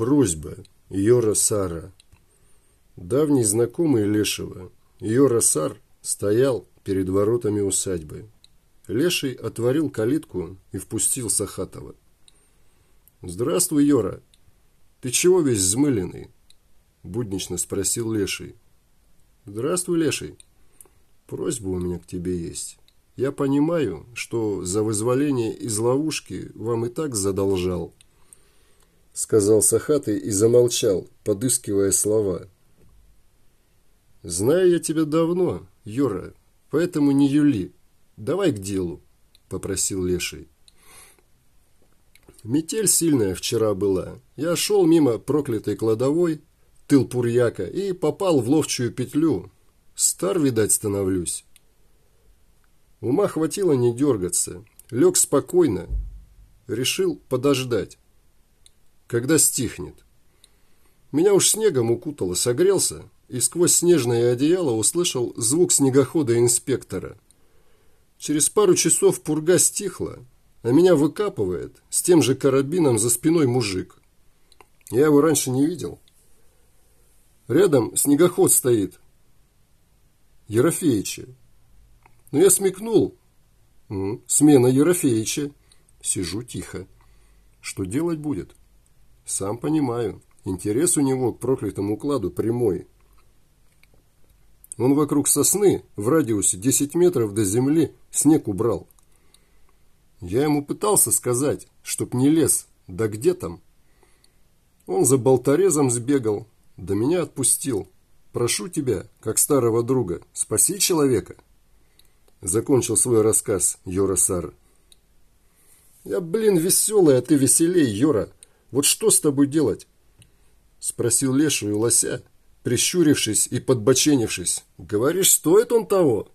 Просьба. Йора Сара. Давний знакомый Лешего, Йора Сар, стоял перед воротами усадьбы. Леший отворил калитку и впустил Сахатова. «Здравствуй, Йора. Ты чего весь взмыленный?» Буднично спросил Леший. «Здравствуй, Леший. Просьба у меня к тебе есть. Я понимаю, что за вызволение из ловушки вам и так задолжал». Сказал Сахатый и замолчал, подыскивая слова. «Знаю я тебя давно, Йора, поэтому не юли. Давай к делу», – попросил Леший. Метель сильная вчера была. Я шел мимо проклятой кладовой, тыл Пурьяка, и попал в ловчую петлю. Стар, видать, становлюсь. Ума хватило не дергаться. Лег спокойно. Решил подождать. Когда стихнет. Меня уж снегом укутало, согрелся, и сквозь снежное одеяло услышал звук снегохода-инспектора. Через пару часов пурга стихла, а меня выкапывает с тем же карабином за спиной мужик. Я его раньше не видел. Рядом снегоход стоит. Ерофеича. Но я смекнул. Смена Ерофеича. Сижу тихо. Что делать будет? Сам понимаю. Интерес у него к проклятому укладу прямой. Он вокруг сосны в радиусе 10 метров до земли снег убрал. Я ему пытался сказать, чтоб не лез, да где там? Он за болторезом сбегал, да меня отпустил. Прошу тебя, как старого друга, спаси человека. Закончил свой рассказ Йора Сар. Я, блин, веселый, а ты веселей, Йора. Вот что с тобой делать? Спросил Лешу и Лося, прищурившись и подбоченившись. Говоришь, стоит он того?